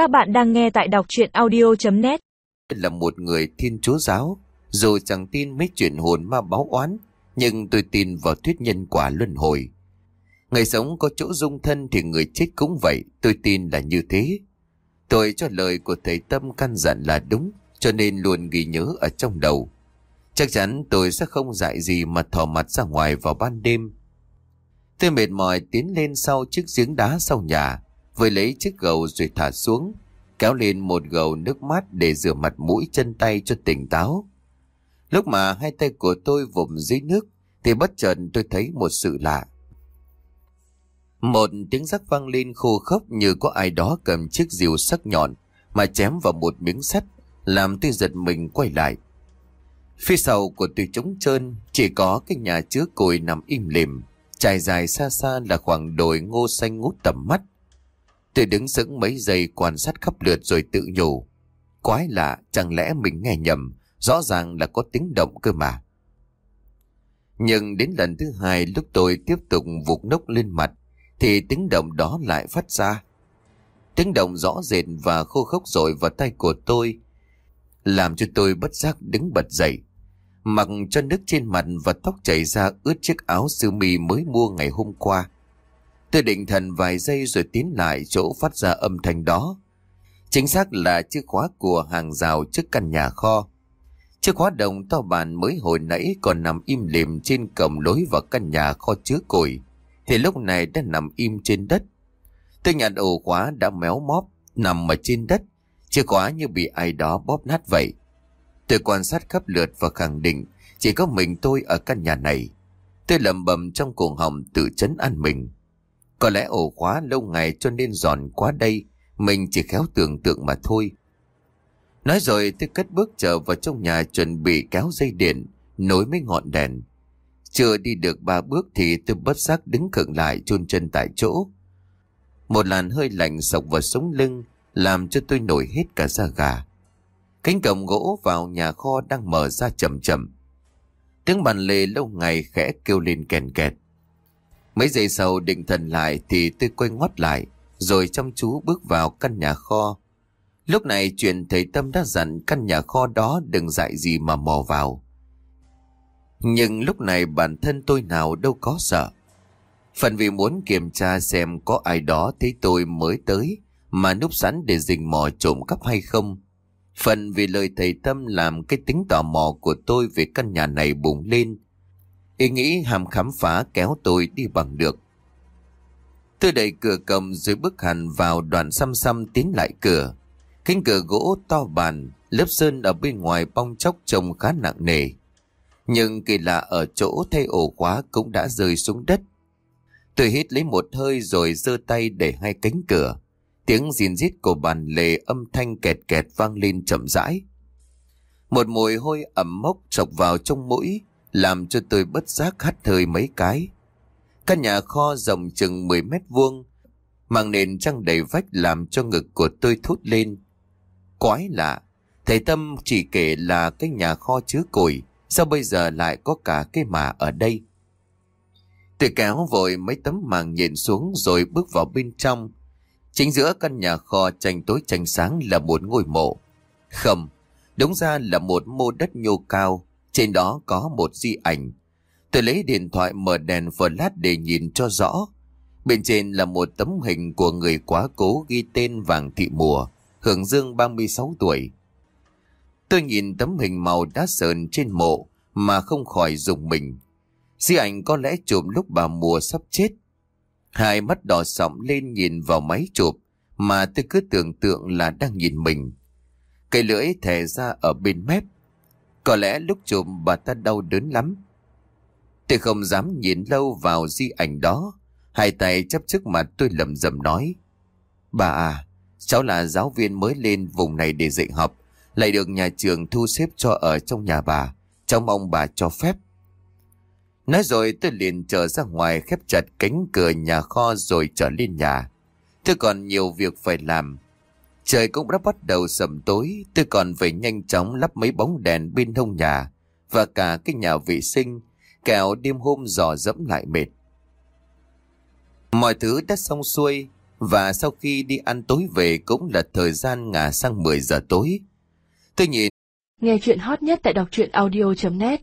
Các bạn đang nghe tại đọc chuyện audio.net Là một người thiên chúa giáo, dù chẳng tin mấy chuyện hồn ma báo oán, nhưng tôi tin vào thuyết nhân quả luân hồi. Người sống có chỗ dung thân thì người chết cũng vậy, tôi tin là như thế. Tôi cho lời của thầy Tâm căn dặn là đúng, cho nên luôn ghi nhớ ở trong đầu. Chắc chắn tôi sẽ không dại gì mà thò mặt ra ngoài vào ban đêm. Tôi mệt mỏi tiến lên sau chiếc giếng đá sau nhà, vừa lấy chiếc gầu rồi thả xuống, kéo lên một gầu nước mát để rửa mặt mũi chân tay cho tỉnh táo. Lúc mà hai tay của tôi vùng dưới nước, thì bất chợt tôi thấy một sự lạ. Một tiếng rắc vang lên khô khốc như có ai đó cầm chiếc rìu sắc nhọn mà chém vào một miếng sắt, làm tôi giật mình quay lại. Phía sau của tôi trống trơn, chỉ có cái nhà chứa cồi nằm im lìm, trải dài xa xa là khoảng đồi ngô xanh ngút tầm mắt. Tôi đứng sững mấy giây quan sát khắp lượt rồi tự nhủ. Quái lạ, chẳng lẽ mình nghe nhầm, rõ ràng là có tiếng động cơ mà. Nhưng đến lần thứ hai lúc tôi tiếp tục vụt nốc lên mặt, thì tiếng động đó lại phát ra. Tiếng động rõ rệt và khô khốc rồi vào tay của tôi, làm cho tôi bất giác đứng bật dậy. Mặc cho nước trên mặt và tóc chảy ra ướt chiếc áo sơ mi mới mua ngày hôm qua. Tôi định thần vài giây rồi tiến lại chỗ phát ra âm thanh đó. Chính xác là chiếc khóa của hàng rào trước căn nhà kho. Chiếc khóa đồng to bản mới hồi nãy còn nằm im lìm trên cổng lối vào căn nhà kho chứa củi, thì lúc này đã nằm im trên đất. Tôi nhặt ổ khóa đã méo móp, nằm ở trên đất, chiếc khóa như bị ai đó bóp nát vậy. Tôi quan sát khắp lượt và khẳng định chỉ có mình tôi ở căn nhà này. Tôi lầm bầm trong cuồng họng tự chấn an mình. Có lẽ ổ khóa lâu ngày cho nên giòn quá đây, mình chỉ khéo tưởng tượng mà thôi. Nói rồi tôi cất bước trở vào trong nhà chuẩn bị kéo dây điện, nối mấy ngọn đèn. Chưa đi được ba bước thì tôi bất giác đứng khựng lại chôn chân tại chỗ. Một làn hơi lạnh sộc vào sống lưng, làm cho tôi nổi hết cả da gà. Cánh cổng gỗ vào nhà kho đang mở ra chậm chậm. Tiếng bàn lề lâu ngày khẽ kêu lên kèn kẹt. Mấy giây sau định thần lại thì tôi quay ngoắt lại, rồi chăm chú bước vào căn nhà kho. Lúc này chuyện thầy Tâm đã dặn căn nhà kho đó đừng dại gì mà mò vào. Nhưng lúc này bản thân tôi nào đâu có sợ. Phần vì muốn kiểm tra xem có ai đó thấy tôi mới tới mà núp sẵn để rình mò trộm cắp hay không. Phần vì lời thầy Tâm làm cái tính tò mò của tôi về căn nhà này bùng lên. Ý nghĩ hàm khám phá kéo tôi đi bằng được. Tôi đẩy cửa cầm rồi bước hẳn vào đoàn xăm xăm tiến lại cửa. Cánh cửa gỗ to bàn, lớp sơn ở bên ngoài bong chóc trông khá nặng nề. Nhưng kỳ lạ ở chỗ thay ổ khóa cũng đã rơi xuống đất. Tôi hít lấy một hơi rồi giơ tay để hai cánh cửa. Tiếng gìn rít của bàn lề âm thanh kẹt kẹt vang lên chậm rãi. Một mùi hôi ẩm mốc chọc vào trong mũi, làm cho tôi bất giác hắt hơi mấy cái. Căn nhà kho rộng chừng 10 mét vuông, màng nền trăng đầy vách làm cho ngực của tôi thốt lên. Quái lạ, thầy Tâm chỉ kể là cái nhà kho chứa củi, sao bây giờ lại có cả cái mà ở đây? Tôi kéo vội mấy tấm màng nhện xuống rồi bước vào bên trong. Chính giữa căn nhà kho tranh tối tranh sáng là một ngôi mộ. Không, đúng ra là một mô đất nhô cao, trên đó có một di ảnh. Tôi lấy điện thoại mở đèn flash để nhìn cho rõ. Bên trên là một tấm hình của người quá cố ghi tên Vàng Thị Mùa, hưởng dương 36 tuổi. Tôi nhìn tấm hình màu đá sờn trên mộ mà không khỏi dùng mình. Di ảnh có lẽ chụp lúc bà Mùa sắp chết. Hai mắt đỏ sọng lên nhìn vào máy chụp mà tôi cứ tưởng tượng là đang nhìn mình. Cây lưỡi thè ra ở bên mép. Có lẽ lúc chụp bà ta đau đớn lắm. Tôi không dám nhìn lâu vào di ảnh đó. Hai tay chấp trước mặt tôi lầm rầm nói. Bà à, cháu là giáo viên mới lên vùng này để dạy học. Lại được nhà trường thu xếp cho ở trong nhà bà. Cháu mong bà cho phép. Nói rồi tôi liền trở ra ngoài khép chặt cánh cửa nhà kho rồi trở lên nhà. Tôi còn nhiều việc phải làm. Trời cũng đã bắt đầu sầm tối, tôi còn phải nhanh chóng lắp mấy bóng đèn bên hông nhà và cả cái nhà vệ sinh, kẻo đêm hôm dò dẫm lại mệt. Mọi thứ đã xong xuôi, Và sau khi đi ăn tối về cũng là thời gian ngả sang 10 giờ tối. Tôi nhìn Nghe chuyện hot nhất tại đọc truyện audio.net